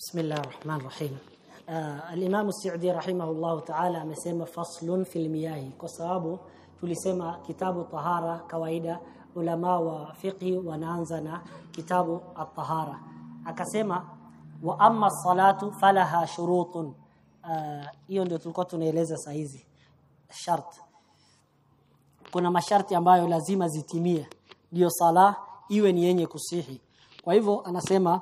بسم الله الرحمن الرحيم uh, al-Imam As-Sa'di rahimahullah ta'ala amesema faslun fil miyahi kwa sababu tulisema kitabu tahara kawaida ulama wa fiqh wanaanza na kitabu at-tahara akasema wa amma salatu falaha shurutun hiyo uh, ndio tulikuwa tunaeleza saa hizi shart kuna masharti ambayo lazima zitimie ndio sala iwe ni yenye kusihi kwa hivyo anasema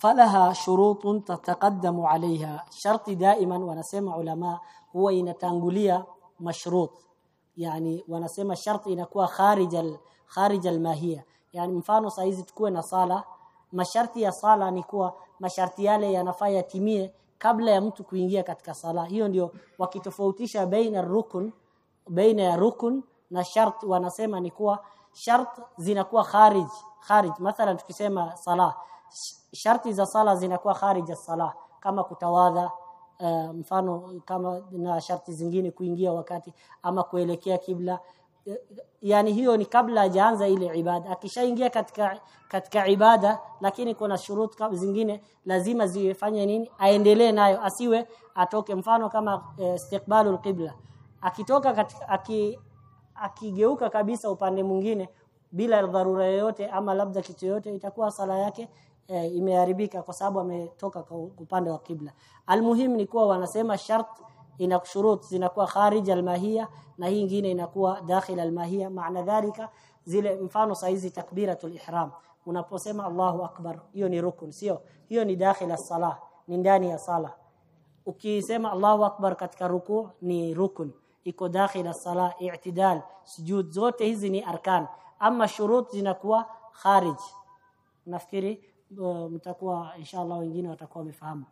falaha shurutun tataqaddamu alaiha sharti daiman wanasema ulama huwa inatangulia mashrut yani wanasema sharti inakuwa kharijal kharijal kharij mahia yani mfano saizi tukue na sala masharti ya sala ni kuwa masharti yale yanafaa yatimie kabla ya mtu kuingia katika sala hiyo ndio wakitofautisha baina rukun baina ya rukun na shart wanasema ni kuwa shart zinakuwa kharij kharij mathalan tukisema sala sharti za sala zinakuwa kharija sala kama kutawadha uh, mfano kama na sharti zingine kuingia wakati ama kuelekea kibla. Yani hiyo ni kabla hajaanza ile ibada. Akishaingia katika katika ibada lakini kuna shurut zingine lazima zifanye nini? Aendelee nayo asiwe atoke. Mfano kama eh, istiqbalul qibla. Akitoka katika aki, akigeuka kabisa upande mwingine bila dharura yoyote ama labda kitu yoyote itakuwa sala yake e, imeharibika kwa sababu ametoka upande wa kibla. Almuhim ni kuwa wanasema shart ina shurut zinakuwa kharij almahia na hii nyingine inakuwa dakhil almahia. Maana dhalika zile mfano saizi takbiratul ihram. Unaposema Allahu akbar hiyo ni rukun sio? Hiyo ni dakhil as-salah ni ndani ya sala ukisema Allahu akbar katika ruku ni rukun. Iko dakhil as-salah i'tidal. Sujud zote hizi ni arkan. Ama shurut zinakuwa kharij. Nafikiri mtakuwa inshallah wengine watakuwa wamefahamu.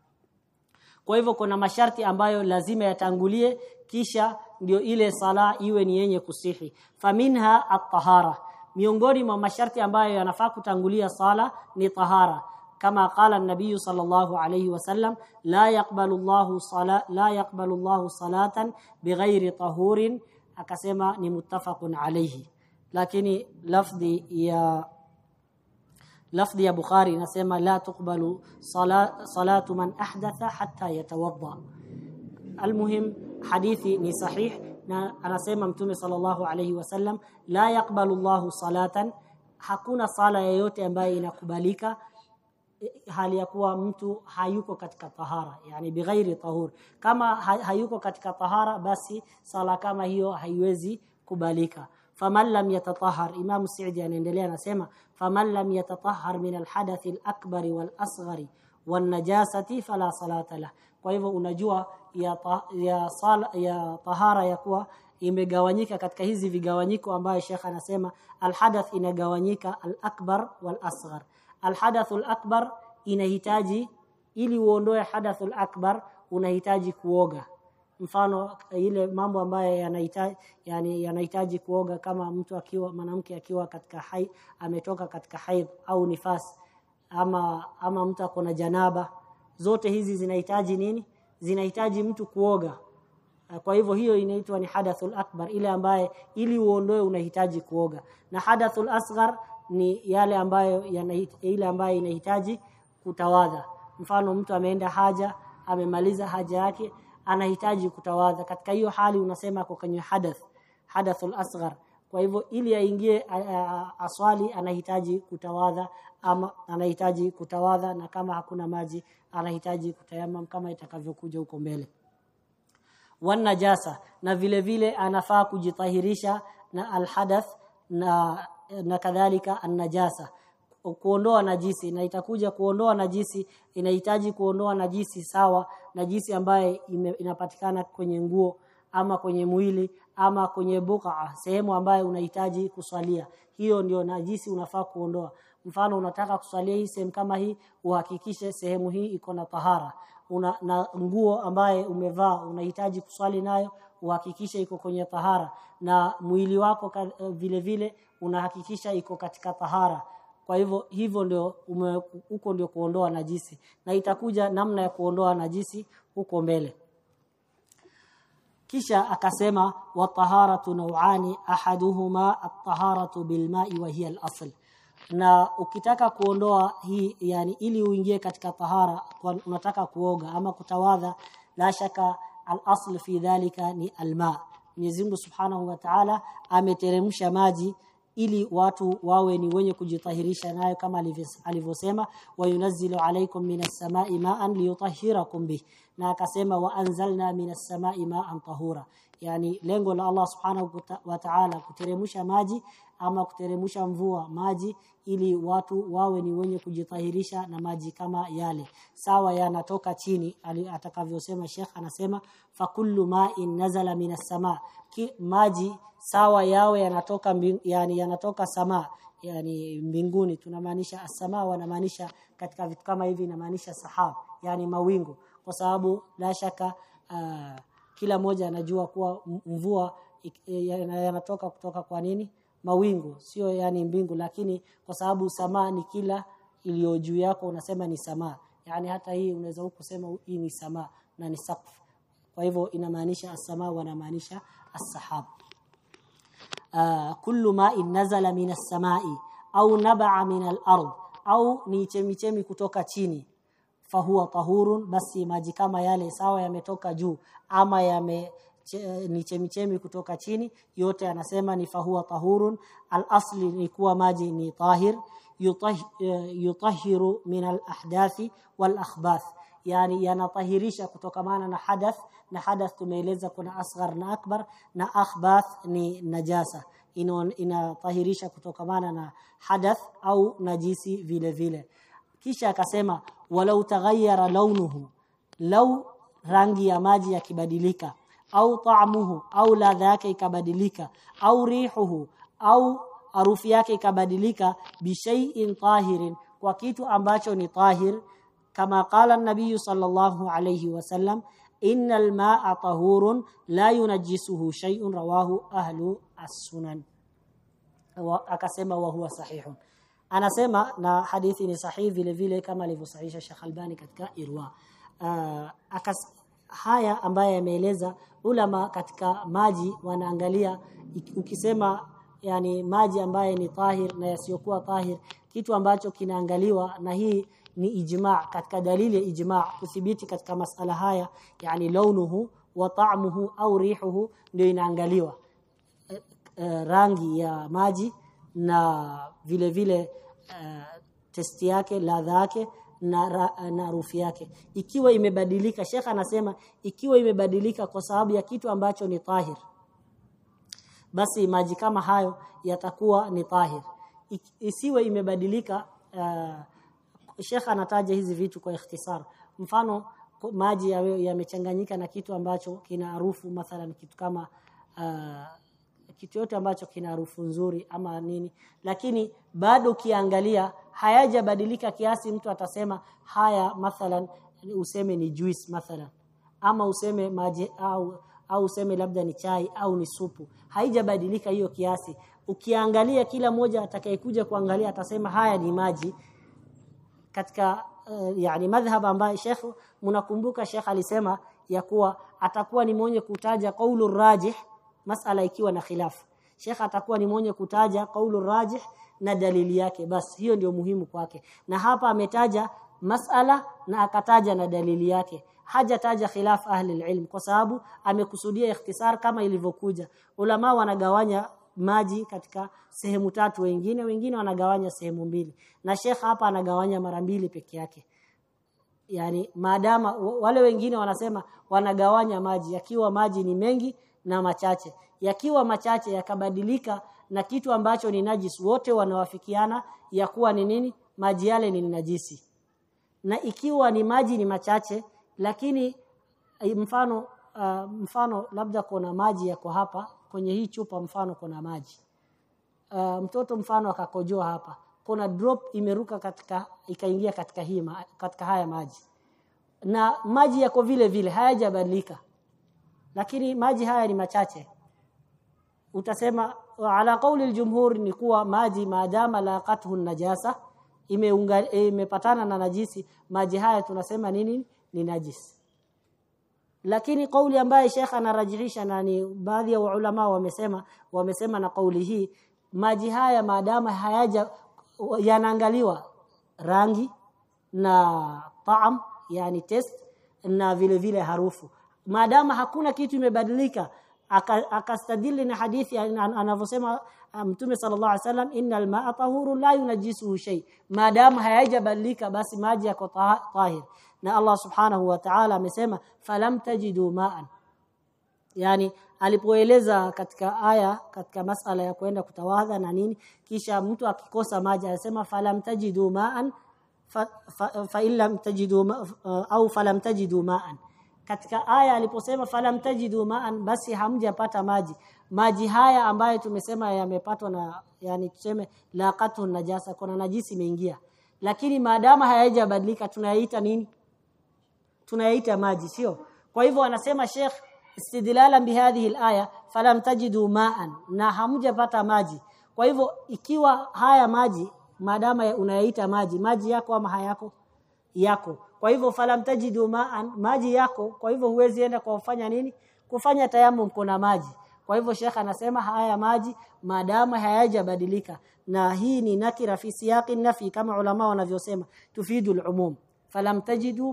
Kwa hivyo kuna masharti ambayo lazima yatangulie kisha ndio ile sala iwe ni yenye kusihi. Faminha at-tahara. Miongoni mwa masharti ambayo yanafaa kutangulia sala ni tahara. Kama qala an-nabiy sallallahu alayhi wasallam la yaqbalu Allahu sala la yaqbalu Allahu salatan bighairi tahurin. Akasema ni muttafaqun alayhi. Lakini lafdhi ya لفظ يا بخاري نسيما لا تقبل صلاة, صلاة من أحدث حتى يتوضأ. المهم حديثي صحيح. أنا سيما متومي صلى الله عليه وسلم لا يقبل الله صلاة. حقونا صلاة يوتي أنبائينا قباليكا hali ya kuwa mtu hayuko katika tahara yani bighairi tahur kama hayuko katika tahara basi sala kama hiyo haiwezi kubalika faman lam yatatahhar imam Sa'di anaendelea anasema faman lam yatatahhar min alhadath alakbar walasghari wanajasati fala salata la kwa hivyo unajua ya ta, ya sala ya tahara ya kuwa imegawanyika katika hizi vigawanyiko ambayo Sheikh anasema alhadath inagawanyika alakbar walasghar. Alhadath alakbar inahitaji ili uondoe hadath akbar unahitaji kuoga mfano ile mambo ambayo yanahitaji yani kuoga kama mtu akiwa mwanamke akiwa katika hai ametoka katika haid au nifas ama ama mtu akona janaba. Zote hizi zinahitaji nini? Zinahitaji mtu kuoga. Kwa hivyo hiyo inaitwa ni hadathul akbar ile ambaye ili uondoe unahitaji kuoga. Na hadathul asghar ni yale ambayo ile ambayo inahitaji kutawadha. Mfano mtu ameenda haja amemaliza haja yake anahitaji kutawadha. Katika hiyo hali unasema kwa kwenye hadath hadathul asghar. Kwa hivyo ili aingie aswali anahitaji kutawadha ama anahitaji kutawadha na kama hakuna maji anahitaji kutayamam kama itakavyokuja huko mbele. Wanajasa na vile vile anafaa kujitahirisha na alhadath na na kadhalika an-najasa kuondoa najisi na itakuja kuondoa najisi inahitaji kuondoa najisi sawa najisi ambaye inapatikana kwenye nguo ama kwenye mwili ama kwenye buka sehemu ambayo unahitaji kuswalia. Hiyo ndio najisi unafaa kuondoa. Mfano unataka kuswalia hii sehemu kama hii uhakikishe sehemu hii iko na tahara. Una na nguo ambaye umevaa unahitaji kuswali nayo uhakikishe iko kwenye tahara. Na mwili wako vile vile unahakikisha iko katika tahara kwa hivyo hivyo ndio huko ndio kuondoa najisi na itakuja namna ya kuondoa najisi huko mbele. Kisha akasema wa taharatu naw'ani ahaduhuma at-taharatu bilma'i wa hiya al-asl. Na ukitaka kuondoa hii yani ili uingie katika tahara unataka kuoga ama kutawadha la shaka al-asl fi dhalika ni alma. Mwenyezi Mungu Subhanahu wa Ta'ala ameteremsha maji ili watu wawe ni wenye kujitahirisha nayo kama alivyosema wayunazzilu alaykum minas samai ma'an liyutahhirakum bih na akasema wa anzalna minas samai ma'an tahura. Yani lengo la Allah Subhanahu wa Ta'ala kuteremsha maji ama kuteremsha mvua maji ili watu wawe ni wenye kujitahirisha na maji kama yale. Sawa yanatoka chini atakavyosema Sheikh anasema fakullu ma'in nazala minas sama ki maji sawa yawe yanatoka yani yanatoka sama yani mbinguni. Tunamaanisha as-sama wanamaanisha katika vitu kama hivi inamaanisha sahab yani mawingu. Kwa sababu la shaka uh, kila moja anajua kuwa mvua yanatoka kutoka kwa nini mawingu sio yani mbingu lakini kwa sababu samaa ni kila iliyo juu yako unasema ni samaa. Yani hata hii unaweza kusema hii ni samaa na ni saqf. Kwa hivyo inamaanisha as-samaa wanamaanisha as-sahab. Uh, kullu ma'in nazala minas samai au naba'a minal ard au ni chemichemi kutoka chini. Fahuwa tahurun basi maji kama yale sawa yametoka juu ama yame ni chemichemi kutoka chini yote anasema ni fahuwa tahurun al-asli ni kuwa maji ni tahir yutah, yutahiru min al-ahdathi wal akhbath. Yani yanatahirisha kutokamana na hadath na hadath tumeeleza kuna asghar na akbar na akhbath ni najasa. Inatahirisha kutokamana na hadath au najisi vile vile. Kisha akasema walau taghayyara launuhu lau rangi ya maji yakibadilika au ta'muhu au ladha yake ikabadilika au rihuhu au harufu yake ikabadilika bishai'in tahirin kwa kitu ambacho ni tahir kama qala an-nabiy sallallahu alayhi wasallam innal ma'a tahurun la yunajjisuhu shay'un rawahu ahlu as-sunan akasema wa huwa sahihun anasema na hadithi ni sahihi vile vile kama alivyosahihisha Sheikh Albani katika Irwa uh, akas, haya ambaye yameeleza ulama katika maji wanaangalia ukisema yani maji ambaye ni tahir na yasiyokuwa tahir kitu ambacho kinaangaliwa na hii ni ijma katika dalili ya ijma kudhibiti katika masala haya yani launuhu wa ta'muhu au rihuhu ndio inaangaliwa. E, e, rangi ya maji na vile vile e, testi yake ladha yake na ra, na harufu yake. Ikiwa imebadilika shekha anasema ikiwa imebadilika kwa sababu ya kitu ambacho ni tahir basi maji kama hayo yatakuwa ni tahir. Isiwe imebadilika uh, shekha anataja hizi vitu kwa ikhtisar. Mfano maji yamechanganyika ya na kitu ambacho kina harufu mathalan kitu kama uh, kitu yote ambacho kina harufu nzuri ama nini. Lakini bado ukiangalia hayajabadilika kiasi mtu atasema haya mathalan useme ni juice mathalan. Ama useme maji au au useme labda ni chai au ni supu. Haijabadilika hiyo kiasi. Ukiangalia kila moja atakayekuja kuangalia atasema haya ni maji. Katika uh, yani madhhab ambaye Sheikh mnakumbuka Sheikh alisema ya kuwa atakuwa ni mwenye kutaja qaulur rajih masala ikiwa na khilafu. Sheikh atakuwa ni mwenye kutaja kaulu rajih na dalili yake. Basi hiyo ndio muhimu kwake. Na hapa ametaja masala na akataja na dalili yake. Hajataja khilaf ahli ilm kwa sababu amekusudia ikhtisar kama ilivyokuja. Ulama wanagawanya maji katika sehemu tatu wengine wengine wanagawanya sehemu mbili. Na Sheikh hapa anagawanya mara mbili peke yake. Yani maadama wale wengine wanasema wanagawanya maji. Yakiwa maji ni mengi na machache. Yakiwa machache yakabadilika na kitu ambacho ni najis wote wanawafikiana ya kuwa ni nini? Maji yale ni najisi. Na ikiwa ni maji ni machache lakini mfano uh, mfano labda kuna maji yako hapa kwenye hii chupa mfano kuna maji. Uh, mtoto mfano akakojoa hapa kuna drop imeruka katika ikaingia katika hii katika haya maji. Na maji yako vile vile hayajabadilika lakini maji haya ni machache. Utasema ala kauli aljumhur ni kuwa maji maadama laqathu najasa. Imepatana na najisi. Maji haya tunasema nini? Ni najisi lakini kauli ambaye shekha anarajihisha na ni baadhi ya ulama wamesema wamesema na kauli hii maji haya maadama hayaja yanaangaliwa rangi na taam yani test na vile vile harufu maadama hakuna kitu imebadilika akastadili na hadithi anavyosema mtume sallallahu alaihi wasallam innal ma'a tahuru la yunajisuhu shay maadamu hayajabadilika basi maji yako tahir na Allah subhanahu wa ta'ala amesema falam tajidu ma'an yani alipoeleza katika aya katika masala ya kwenda kutawadha na nini kisha mtu akikosa maji anasema falam tajidu ma'an fa, fa, fa illam tajidu ma, au falam tajidu ma'an katika aya aliposema falam tajidu ma'an basi hamjapata maji. Maji haya ambayo tumesema yamepatwa na yani tuseme laqatu najasa kuna najisi imeingia. Lakini maadama hayajabadilika tunayaita nini? Tunayaita maji sio? Kwa hivyo anasema Sheikh istidlalan bihadhihi alaya falam tajidu ma'an na hamjapata maji. Kwa hivyo ikiwa haya maji maadama unayaita maji maji yako ama hayako? Yako kwa hivyo falam tajidu ma'an maji yako kwa hivyo huwezi enda kwa kufanya nini? Kufanya tayammum kuna maji. Kwa hivyo Sheikh anasema haya maji maadama hayajabadilika. Na hii ni nakira fi siyaqi nafi kama ulama wanavyosema tufidul umum. Falam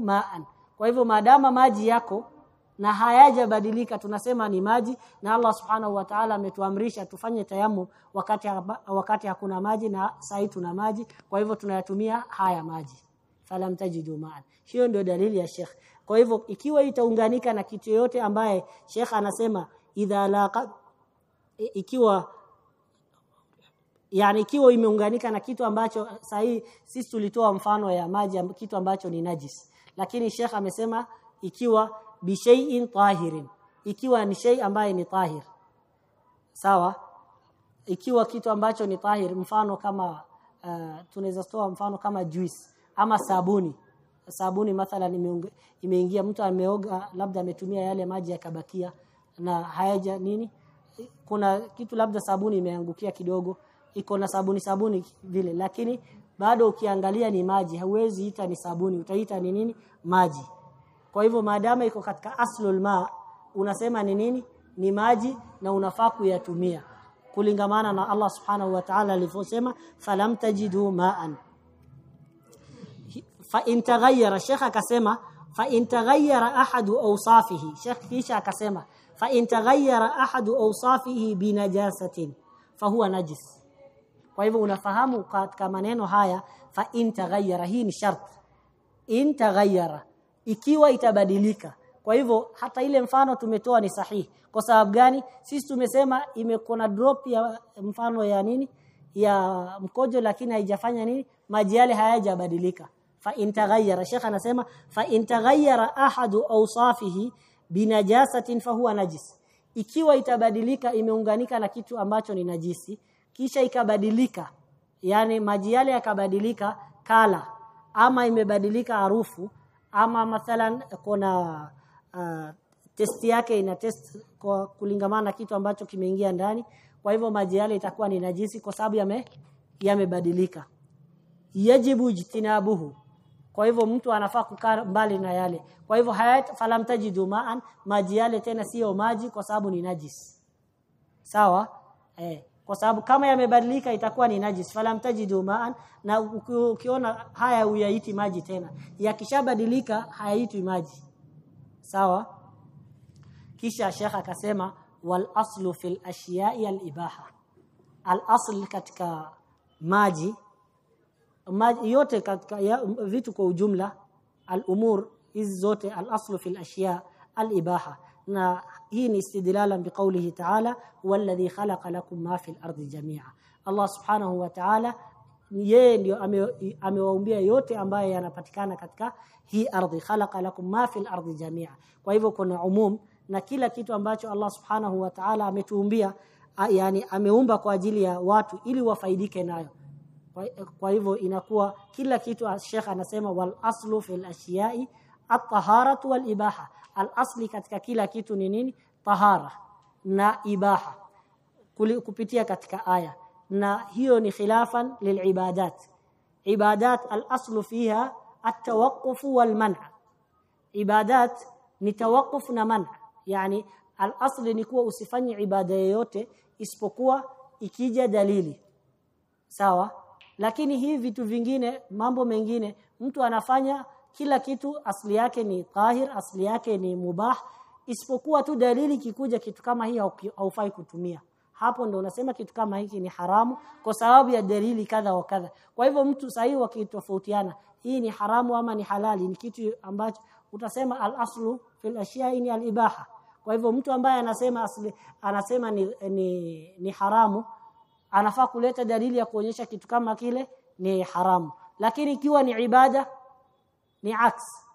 ma'an. Kwa hivyo maadama maji yako na hayajabadilika tunasema ni maji na Allah subhanahu wa ta'ala ametuamrisha tufanye tayammum wakati wakati hakuna maji na sai tuna maji. Kwa hivyo tunayatumia haya maji falam tajidu ma'an hiyo ndio dalili ya Sheikh. Kwa hivyo ikiwa itaunganika na kitu yote ambaye Sheikh anasema idha laqa ikiwa yani ikiwa imeunganika na kitu ambacho sahi sisi tulitoa mfano ya maji kitu ambacho ni najis. Lakini Sheikh amesema ikiwa bishai'in tahirin ikiwa ni shay ambaye ni tahir. Sawa? Ikiwa kitu ambacho ni tahir mfano kama uh, tunaweza toa mfano kama juice ama sabuni. Sabuni mathalan imeingia mtu ameoga labda ametumia yale maji yakabakia na hayaja nini. Kuna kitu labda sabuni imeangukia kidogo iko na sabuni sabuni vile. Lakini bado ukiangalia ni maji hauwezi ita ni sabuni utaita ni nini? Maji. Kwa hivyo maadama iko katika aslul ma unasema ni nini? Ni maji na unafaa kuyatumia. Kulingamana na Allah subhanahu wa ta'ala alivyosema falam tajidu ma'an fa in taghayyara Sheikh akasema fa in taghayyara ahadu awsafihi. Sheikh kisha akasema fa in taghayyara ahadu awsafihi binajasatin fahuwa najis. Kwa hivyo unafahamu katika maneno haya fa in taghayyara hii ni shart. In taghayyara ikiwa itabadilika. Kwa hivyo hata ile mfano tumetoa ni sahihi. Kwa sababu gani? Sisi tumesema imekona drop ya mfano ya nini? Ya mkojo lakini haijafanya nini? Maji yale hayajabadilika fa intaghayyara shekha anasema fa intaghayyara ahadu awsafihi binajasatin fahuwa najis. Ikiwa itabadilika imeunganika na kitu ambacho ni najisi kisha ikabadilika yani maji yale yakabadilika kala ama imebadilika harufu ama mathalan kuna uh, test yake ina test kwa kulingamana na kitu ambacho kimeingia ndani kwa hivyo maji yale itakuwa ni najisi kwa sababu yame yamebadilika. Yajibu jitinabuhu kwa hivyo mtu anafaa kukaa mbali na yale. Kwa hivyo hayat falam tajidu ma'an maji yale tena sio maji kwa sababu ni najis. Sawa? Eh kwa sababu kama yamebadilika itakuwa ni najis. Falam tajidu ma'an na ukiona haya uyaiti maji tena. Yakishabadilika hayaitwi maji. Sawa? Kisha shekha akasema wal aslu fil ashiya'i al ibaha. Al asl katika maji yote katika ya, vitu kwa ujumla al umur hizi zote al aslu fil ashiya al ibaha na hii ni istidlalan biqaulihi ta'ala walladhi khalaqa lakum ma fil ardi jami'a. Allah subhanahu wa ta'ala yeye ndio amewaumbia ame yote ambayo yanapatikana katika hii ardhi. Khalaqa lakum ma fil ardi jami'a. Kwa hivyo kuna umum na kila kitu ambacho Allah subhanahu wa ta'ala ametuumbia yani ameumba kwa ajili ya watu ili wafaidike nayo kwa, hivyo inakuwa kila kitu Sheikh anasema wal aslu fil ashiyai at-taharatu wal ibaha. Al asli katika kila kitu ni nini? Tahara na ibaha. Kupitia katika aya. Na hiyo ni khilafan lilibadat ibadat. Al aslu fiha at-tawaqquf wal man' ibadat ni tawaqquf na man' yani al asli ni kuwa usifanye ibada yoyote isipokuwa ikija dalili. Sawa lakini hii vitu vingine mambo mengine mtu anafanya kila kitu asli yake ni tahir asli yake ni mubah. Isipokuwa tu dalili kikuja kitu kama hii haufai kutumia. Hapo ndo unasema kitu kama hiki ni haramu kwa sababu ya dalili kadha wa kadha. Kwa hivyo mtu sahihi wakitofautiana hii ni haramu ama ni halali ni kitu ambacho utasema al-aslu fil ashiya ni al-ibaha. Kwa hivyo mtu ambaye anasema asli, anasema ni, ni, ni haramu anafaa kuleta dalili ya kuonyesha kitu kama kile ni haramu. Lakini ikiwa ni ibada ni aks.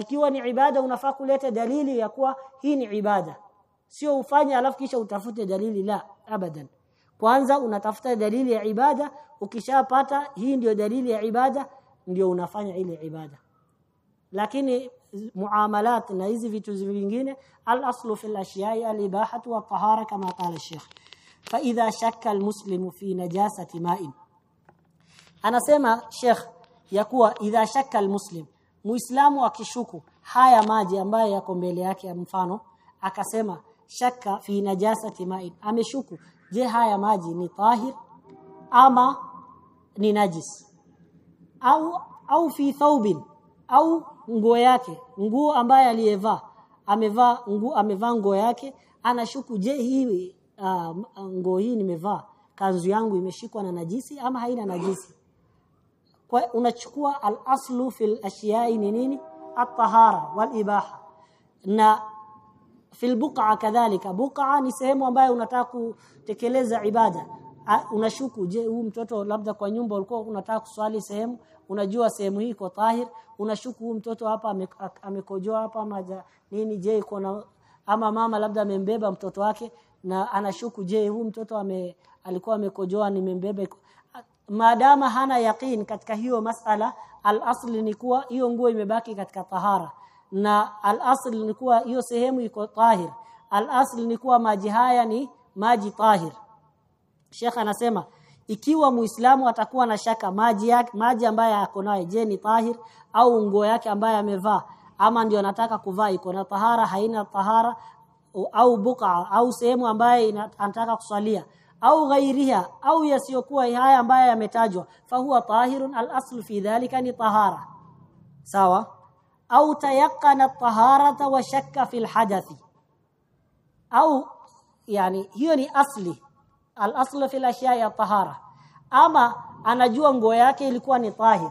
Ikiwa ni ibada unafaa kuleta dalili ya kuwa hii ni ibada. Sio ufanye alafu kisha utafute dalili la abadan. Kwanza unatafuta dalili ya ibada ukishapata hii ndio dalili ya ibada ndio unafanya ile ibada. Lakini muamalat na hizi vitu vingine al-aslu fil ashiya al-ibahatu wa tahara kama qala Sheikh fa idha shakka al-muslimu fi najasati ma'in. Anasema Sheikh ya kuwa idha shakka al-muslim muislamu akishuku haya maji ambayo yako mbele yake ya mfano akasema shakka fi najasati ma'in. Ameshuku je haya maji ni tahir ama ni najis? Au au fi thawbin au nguo yake nguo ambaye aliyevaa amevaa nguo amevaa nguo yake anashuku je hii uh, nguo hii nimevaa kanzu yangu imeshikwa na najisi ama haina najisi? Kwa unachukua al-aslu fil ashiyai ni nini? At-tahara wal ibaha. Na fil buqa kadhalika buqa ni sehemu ambayo unataka kutekeleza ibada. Unashuku je huu mtoto labda kwa nyumba ulikuwa unataka kuswali sehemu unajua sehemu hii iko tahir unashuku huu mtoto hapa amekojoa hapa maja nini je iko na ama mama labda amembeba mtoto wake na anashuku je huu mtoto ame alikuwa amekojoa nimembeba maadama hana yaqin katika hiyo masala. Al-asli ni kuwa hiyo nguo imebaki katika tahara. Na al-asli ni kuwa hiyo sehemu iko tahir. Al-asli ni kuwa maji haya ni maji tahir. Sheikh anasema ikiwa Muislamu atakuwa na shaka maji yake maji ambayo yako nayo je ni tahir au nguo yake ambayo amevaa? Ama ndio anataka kuvaa iko na tahara haina tahara au buka au sehemu ambaye anataka kuswalia au ghairiha au yasiyokuwa haya ambayo yametajwa fahuwa tahirun al-asl fi dhalika ni tahara. Sawa? Au tayaqqana at-taharata wa shakka fi al-hadathi au yani hiyo ni asli al-asl fi al-ashya ya tahara. Ama anajua nguo yake ilikuwa ni tahir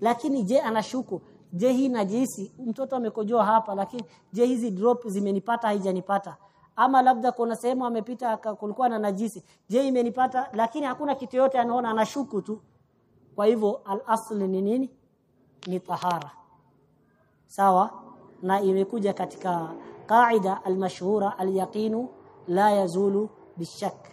lakini je anashuku je hii najisi mtoto amekojoa hapa lakini je hizi drop zimenipata haijanipata? Ama labda kuna sehemu amepita kulikuwa na najisi. Je imenipata? Lakini hakuna kitu yote anaona anashuku tu. Kwa hivyo al-asli ni nini? Ni tahara. Sawa? Na imekuja katika qaida almashhura al-yaqinu la yazulu bishak.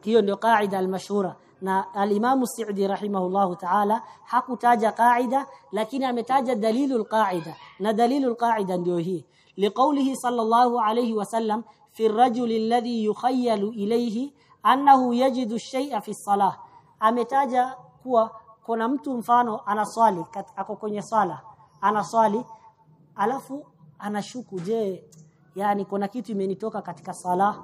Hiyo ndio qaida al-mashhura na al-Imam Sa'di rahimahullahu ta'ala hakutaja qaida lakini ametaja dalilu al-qaida na dalilu al-qaida ndio hii liqaulihi sallallahu alayhi wasallam fi ar-rajuli alladhi yukhayyalu ilayhi annahu yajidu shay'a fi as-salah ametaja kuwa kuna mtu mfano anaswali ako kwenye swala anaswali alafu anashuku je yani kuna kitu imenitoka katika sala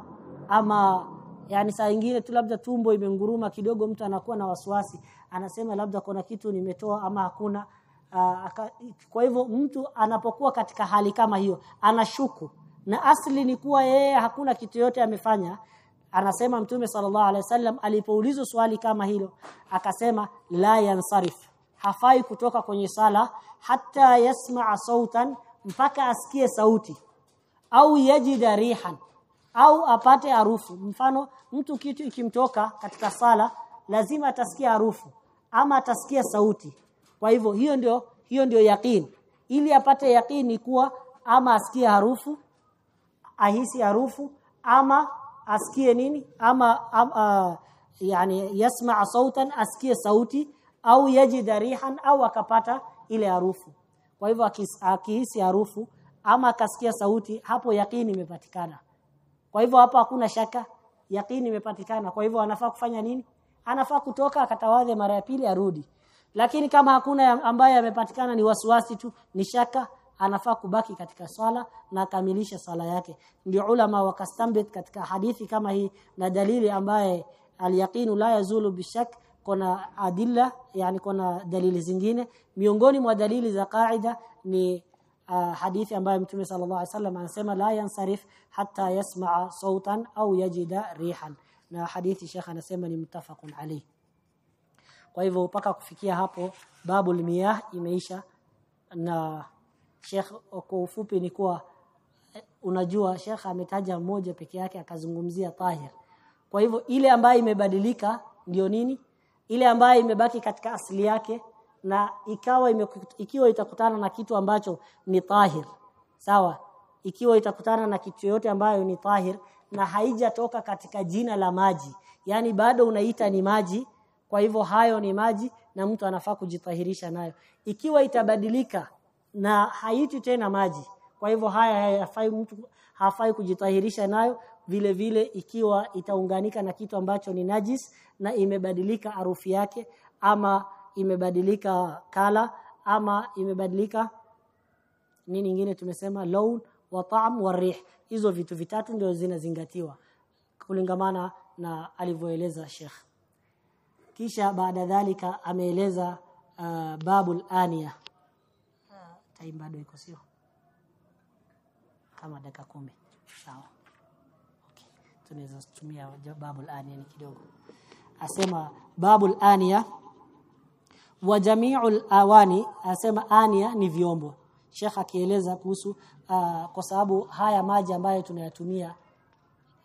ama yani saa nyingine tu labda tumbo imenguruma kidogo mtu anakuwa na wasiwasi anasema labda kuna kitu nimetoa ama hakuna. Aa, kwa hivyo mtu anapokuwa katika hali kama hiyo anashuku. Na asli ni kuwa yeye hakuna kitu yote amefanya. Anasema mtume sallallahu alaihi wasallam alipoulizwa swali kama hilo akasema la yansarif. Hafai kutoka kwenye sala hata yasmaa sautan mpaka asikie sauti. Au yajida rihan au apate harufu. Mfano mtu kitu ikimtoka katika sala lazima atasikia harufu ama atasikia sauti. Kwa hivyo hiyo ndio hiyo ndio yaqeen ili apate yakini kuwa ama asikie harufu ahisi harufu ama asikie nini ama, ama uh, yani yasma sautan asikie sauti au yajida rihan au akapata ile harufu. Kwa hivyo akihisi harufu ama akasikia sauti hapo yakini imepatikana kwa hivyo hapo hakuna shaka yakini imepatikana. Kwa hivyo anafaa kufanya nini? Anafaa kutoka akatawadhe mara ya pili arudi. Lakini kama hakuna ambaye amepatikana ni wasiwasi tu ni shaka anafaa kubaki katika swala na akamilisha swala yake. Ndio ulama wakastambit katika hadithi kama hii na dalili ambaye alyaqinu la yazulu bishak kuna adilla yani kuna dalili zingine. Miongoni mwa dalili za kaida ni uh, hadithi ambayo mtume sallallahu alaihi wasallam anasema la yansarif hatta yasmaa sautan au yajida rihan. Na hadithi shekha anasema ni mtafaqun alayhi kwa hivyo mpaka kufikia hapo babu miyah imeisha. Na Sheikh kwa ufupi ni kuwa unajua Sheikh ametaja mmoja peke yake akazungumzia tahir. Kwa hivyo ile ambayo imebadilika ndio nini? Ile ambayo imebaki katika asili yake na ikawa ime, ikiwa itakutana na kitu ambacho ni tahir. Sawa? Ikiwa itakutana na kitu yote ambayo ni tahir na haijatoka katika jina la maji. Yani bado unaita ni maji kwa hivyo hayo ni maji na mtu anafaa kujitahirisha nayo. Ikiwa itabadilika na haiti tena maji kwa hivyo haya hayafai mtu hafai kujitahirisha nayo. Vile vile ikiwa itaunganika na kitu ambacho ni najis na imebadilika harufu yake ama imebadilika kala ama imebadilika nini nyingine tumesema laun wa ta'am wa rih hizo vitu vitatu ndio zinazingatiwa kulingamana na alivyoeleza Sheikh. Kisha baada dhalika ameeleza uh, babul ania uh, time bado iko sio? Kama dakika kumi. Sawa. Okay. Tunaweza kutumia babul ania ni kidogo. Asema babul aniya wa jami'ul awani asema ania ni vyombo. Sheikh akieleza kuhusu uh, kwa sababu haya maji ambayo tunayatumia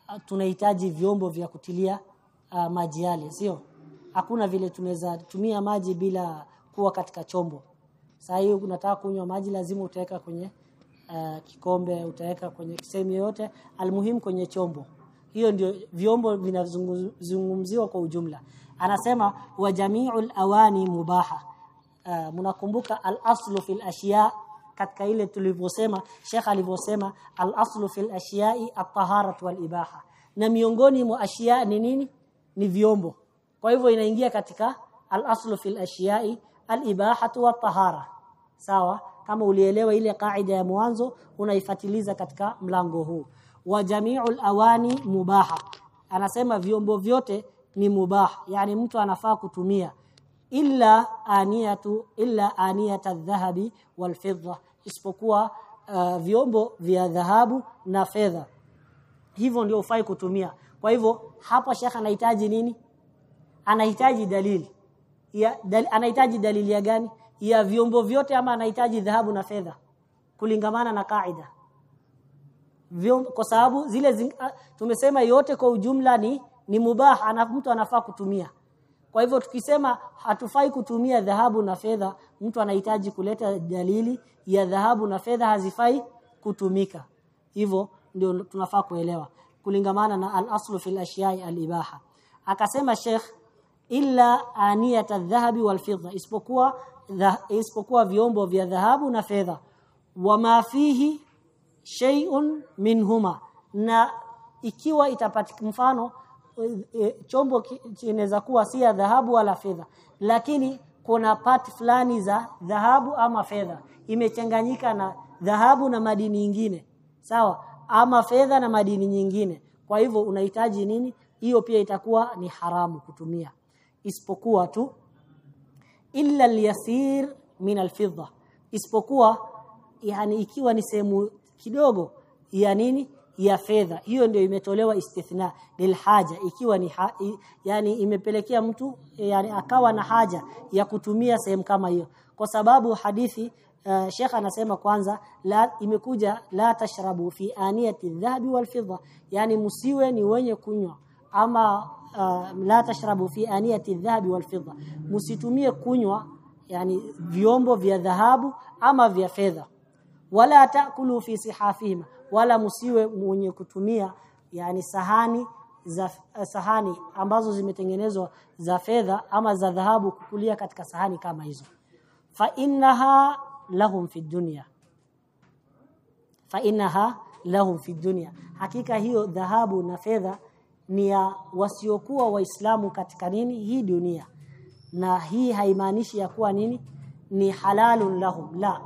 uh, tunahitaji vyombo vya kutilia uh, maji yale sio? Hakuna vile tunaweza tumia maji bila kuwa katika chombo. Sasa hiyo unataka kunywa maji lazima utaweka kwenye uh, kikombe utaweka kwenye sehemu yoyote almuhimu kwenye chombo. Hiyo ndio vyombo vinazungumziwa kwa ujumla anasema wa jami'ul awani mubaha. Uh, mnakumbuka al-aslu fil ashiya katika ile tulivyosema Sheikh alivyosema al-aslu fil ashiya'i at-taharat wal ibaha. Na miongoni mwa ashiya ni nini? Ni vyombo. Kwa hivyo inaingia katika al-aslu fil ashiya'i al-ibahatu wat-tahara sawa? Kama ulielewa ile kaida ya mwanzo unaifatiliza katika mlango huu. Wa jami'ul awani mubaha. Anasema vyombo vyote ni mubah. Yani mtu anafaa kutumia. Illa aniyatu illa aniyata dhahabi wal fidda. Isipokuwa uh, vyombo vya dhahabu na fedha. Hivyo ndio ufai kutumia. Kwa hivyo hapa shekha anahitaji nini? Anahitaji dalili. Ya dal, anahitaji dalili ya gani? Ya vyombo vyote ama anahitaji dhahabu na fedha? Kulingamana na kaida. Kwa sababu zile zing, tumesema yote kwa ujumla ni ni mubah ana mtu anafaa kutumia. Kwa hivyo tukisema hatufai kutumia dhahabu na fedha mtu anahitaji kuleta dalili ya dhahabu na fedha hazifai kutumika. Hivyo ndio tunafaa kuelewa. Kulingamana na al-aslu fil ashiya'i al-ibaha. Akasema Sheikh illa aniyat adh-dhahabi wal fidda isipokuwa isipokuwa vyombo vya dhahabu na fedha. Wama fihi shay'un minhuma. Na ikiwa itapatikana mfano chombo kinaweza kuwa si ya dhahabu wala fedha. Lakini kuna part fulani za dhahabu ama fedha. Imechanganyika na dhahabu na madini nyingine sawa? Ama fedha na madini nyingine. Kwa hivyo unahitaji nini? Hiyo pia itakuwa ni haramu kutumia. Isipokuwa tu illa al-yasir min al-fidda. Isipokuwa yani ikiwa ni sehemu kidogo ya nini ya fedha. Hiyo ndio imetolewa istithna lilhaja ikiwa ni ha, i, yani imepelekea mtu yani akawa na haja ya kutumia sehemu kama hiyo. Kwa sababu hadithi uh, Sheikh anasema kwanza la imekuja la tashrabu fi aniyati dhahabi wal fidda. Yani msiwe ni wenye kunywa ama uh, la tashrabu fi aniyati dhahabi wal fidda. Msitumie kunywa yani vyombo vya dhahabu ama vya fedha. Wala taakulu fi sihafihim wala msiwe mwenye kutumia yani sahani za sahani ambazo zimetengenezwa za fedha ama za dhahabu kukulia katika sahani kama hizo. Fa innaha lahum fi dunya. Fa innaha lahum fi dunya. Hakika hiyo dhahabu na fedha ni ya wasiokuwa waislamu katika nini? Hii dunia. Na hii haimaanishi ya kuwa nini? Ni halalun lahum. La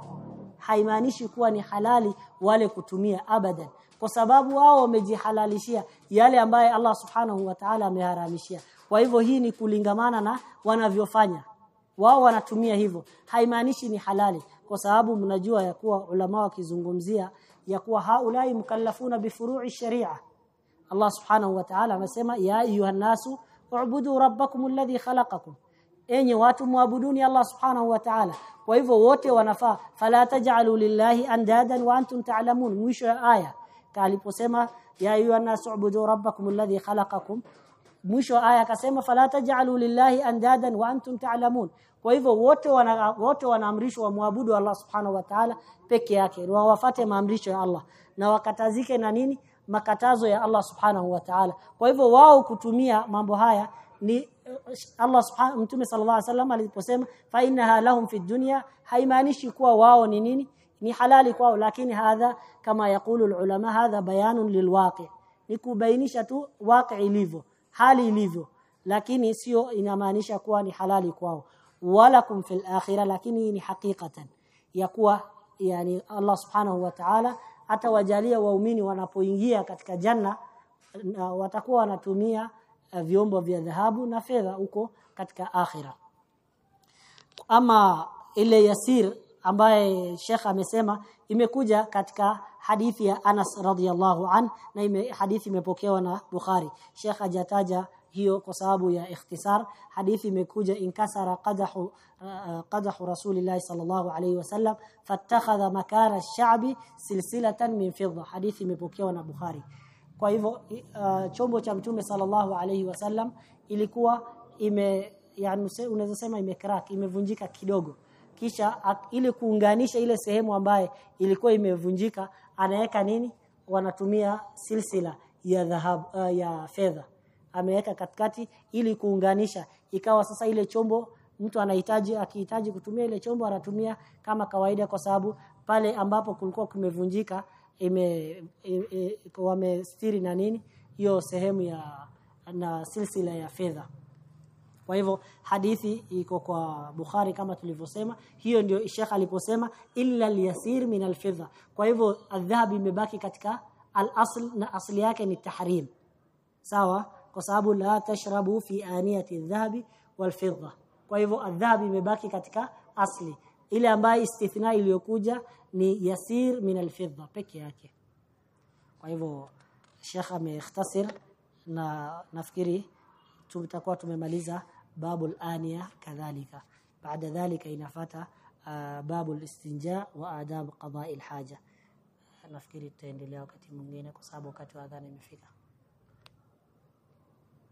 haimaanishi kuwa ni halali wale kutumia abadan. Kwa sababu wao wamejihalalishia yale ambaye Allah subhanahu wa ta'ala ameharamishia. Kwa hivyo hii ni kulingamana na wanavyofanya. Wao wanatumia hivyo. Haimaanishi ni halali. Kwa sababu mnajua ya kuwa ulama wakizungumzia ya kuwa haulai mukallafuna bifuru'i sharia. Allah subhanahu wa ta'ala amesema ya ayuha nasu ubudu rabbakum alladhi khalaqakum enyi watu muabuduni Allah subhanahu wa ta'ala. Kwa hivyo wote wanafaa fala taj'alu lillahi andadan wa antum ta'lamun. Mwisho ya aya. Aliposema ya ayuha nasu rabbakum alladhi khalaqakum. Mwisho aya akasema fala taj'alu lillahi andadan wa antum ta'lamun. Kwa hivyo wote wana wote wanaamrishwa wamwabudu Allah subhanahu wa ta'ala peke yake. Na wafate maamrisho ya Allah. Na wakatazike na nini? Makatazo ya Allah subhanahu wa ta'ala. Kwa hivyo wao kutumia mambo haya ni Allah subhanahu mtume sallallahu alaihi wasallam aliposema fa innaha lahum fi dunya haimaanishi kuwa wao ni nini ni halali kwao lakini hadha kama yakulu ulama hadha bayanun lilwaqi ni kubainisha tu waqi ilivyo hali ilivyo lakini sio inamaanisha kuwa ni halali kwao wala kum fil akhirah lakini ni hakikatan ya kuwa yani Allah subhanahu wa ta'ala atawajalia waumini wanapoingia katika janna na watakuwa wanatumia uh, vyombo vya dhahabu na fedha huko katika akhira. Ama ile yasir ambaye Sheikh amesema imekuja katika hadithi ya Anas radhiallahu an na ime, hadithi imepokewa na Bukhari. Sheikh hajataja hiyo kwa sababu ya ikhtisar. Hadithi imekuja inkasara qadahu uh, qadahu rasulillahi sallallahu alayhi wasallam fattakhadha makana ash-sha'bi silsilatan min fidda. Hadithi imepokewa na Bukhari kwa hivyo uh, chombo cha mtume sallallahu alayhi wasallam ilikuwa ime yani unaweza sema imecrack imevunjika kidogo. Kisha ili kuunganisha ile sehemu ambaye ilikuwa imevunjika anaweka nini? Wanatumia silsila ya dhahabu uh, ya fedha. Ameweka katikati ili kuunganisha. Ikawa sasa ile chombo mtu anahitaji akihitaji kutumia ile chombo anatumia kama kawaida kwa sababu pale ambapo kulikuwa kumevunjika ime, wamestiri na nini hiyo sehemu ya na silsila ya fedha. Kwa hivyo hadithi iko kwa Bukhari kama tulivyosema hiyo ndio Sheikh aliposema illa liyasir min alfidha. Kwa hivyo adhhab imebaki katika al-asl na asli yake ni tahrim. Sawa? Kwa sababu la tashrabu fi aniyati adh-dhahabi wal-fidda kwa hivyo adhhab imebaki katika asli ile ambayo istithna iliyokuja ni yasir min alfidha peke yake. Kwa hivyo Sheikh ameikhtasir na nafikiri tutakuwa tumemaliza babu alania kadhalika. Baada dhalika inafata uh, babul istinja wa adab qada alhaja nafikiri tutaendelea wakati mwingine kwa sababu wakati wa adhana imefika